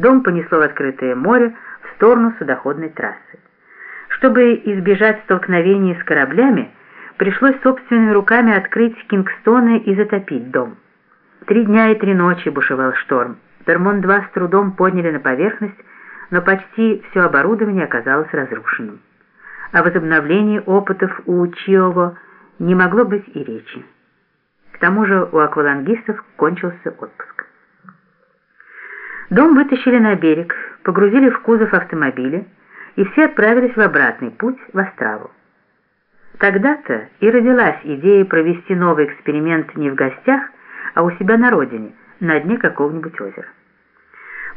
Дом понесло в открытое море в сторону судоходной трассы. Чтобы избежать столкновений с кораблями, пришлось собственными руками открыть Кингстоны и затопить дом. Три дня и три ночи бушевал шторм. Пермон-2 с трудом подняли на поверхность, но почти все оборудование оказалось разрушенным. О возобновлении опытов у Чиово не могло быть и речи. К тому же у аквалангистов кончился отпуск. Дом вытащили на берег, погрузили в кузов автомобиля, и все отправились в обратный путь в Острову. Тогда-то и родилась идея провести новый эксперимент не в гостях, а у себя на родине, на дне какого-нибудь озера.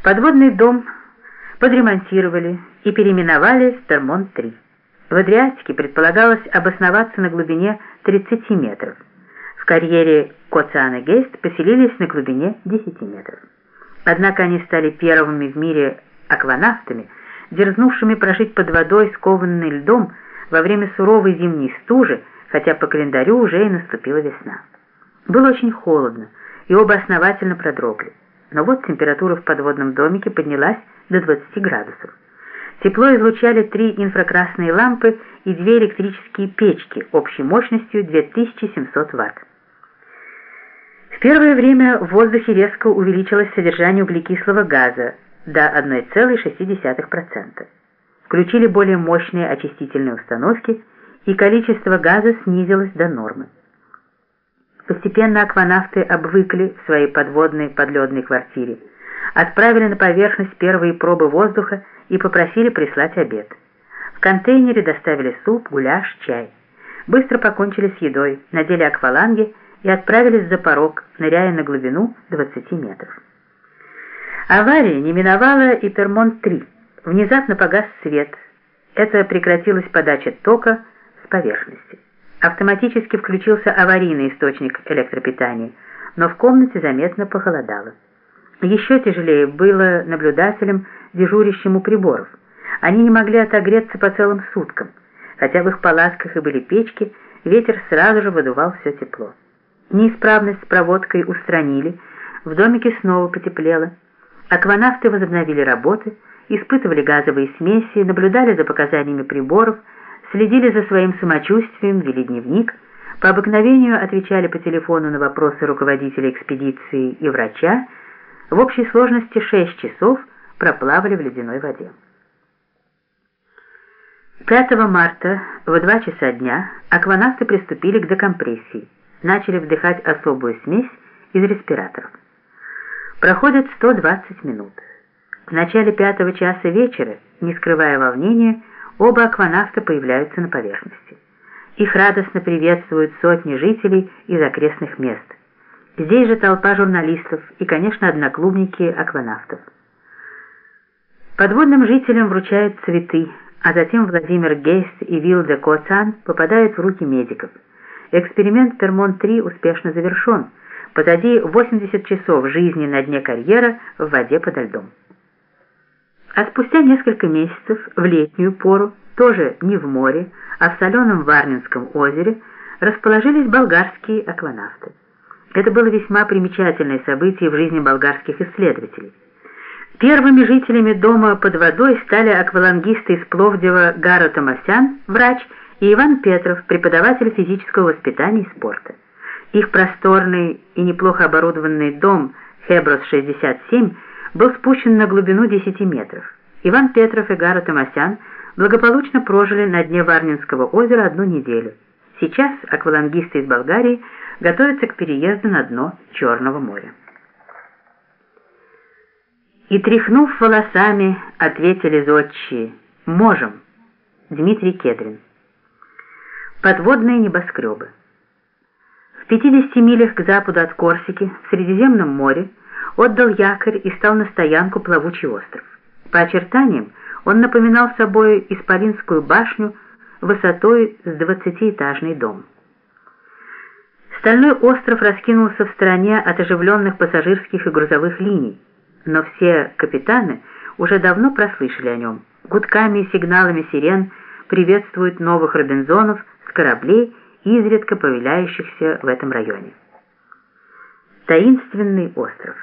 Подводный дом подремонтировали и переименовали Стермон-3. В Адриатике предполагалось обосноваться на глубине 30 метров. В карьере Коциана Гейст поселились на глубине 10 метров. Однако они стали первыми в мире акванавтами, дерзнувшими прожить под водой, скованный льдом, во время суровой зимней стужи, хотя по календарю уже и наступила весна. Было очень холодно, и оба основательно продрогли. Но вот температура в подводном домике поднялась до 20 градусов. Тепло излучали три инфракрасные лампы и две электрические печки общей мощностью 2700 Вт. Первое время в воздухе резко увеличилось содержание углекислого газа до 1,6%. Включили более мощные очистительные установки, и количество газа снизилось до нормы. Постепенно акванавты обвыкли в своей подводной подледной квартире, отправили на поверхность первые пробы воздуха и попросили прислать обед. В контейнере доставили суп, гуляш, чай. Быстро покончили с едой, надели акваланги и отправились за порог, ныряя на глубину 20 метров. Авария не миновала и Пермонт-3. Внезапно погас свет. Это прекратилась подача тока с поверхности. Автоматически включился аварийный источник электропитания, но в комнате заметно похолодало. Еще тяжелее было наблюдателям, дежурящим у приборов. Они не могли отогреться по целым суткам. Хотя в их палатках и были печки, ветер сразу же выдувал все тепло. Неисправность с проводкой устранили, в домике снова потеплело. Акванавты возобновили работы, испытывали газовые смеси, наблюдали за показаниями приборов, следили за своим самочувствием, вели дневник, по обыкновению отвечали по телефону на вопросы руководителя экспедиции и врача, в общей сложности 6 часов проплавали в ледяной воде. 5 марта в 2 часа дня акванавты приступили к декомпрессии, начали вдыхать особую смесь из респираторов. Проходит 120 минут. В начале пятого часа вечера, не скрывая волнения, оба акванавта появляются на поверхности. Их радостно приветствуют сотни жителей из окрестных мест. Здесь же толпа журналистов и, конечно, одноклубники акванавтов. Подводным жителям вручают цветы, а затем Владимир Гейст и Вилда Коцан попадают в руки медиков. Эксперимент Пермон-3 успешно завершен. Позади 80 часов жизни на дне карьера в воде подо льдом. А спустя несколько месяцев, в летнюю пору, тоже не в море, а в соленом Варнинском озере, расположились болгарские акванавты. Это было весьма примечательное событие в жизни болгарских исследователей. Первыми жителями дома под водой стали аквалангисты из Пловдива Гара Томасян, врач, и Иван Петров, преподаватель физического воспитания и спорта. Их просторный и неплохо оборудованный дом Хеброс-67 был спущен на глубину 10 метров. Иван Петров и Гара Томасян благополучно прожили на дне Варнинского озера одну неделю. Сейчас аквалангисты из Болгарии готовятся к переезду на дно Черного моря. И тряхнув волосами, ответили зодчие «Можем». Дмитрий Кедрин. Подводные небоскребы. В 50 милях к западу от Корсики, в Средиземном море, отдал якорь и стал на стоянку плавучий остров. По очертаниям он напоминал собой Исполинскую башню высотой с двадцатиэтажный дом. Стальной остров раскинулся в стороне от оживленных пассажирских и грузовых линий, но все капитаны уже давно прослышали о нем. Гудками и сигналами сирен приветствуют новых Робинзонов кораблей, изредка повеляющихся в этом районе. Таинственный остров.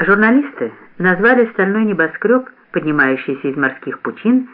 Журналисты назвали стальной небоскреб, поднимающийся из морских пучин,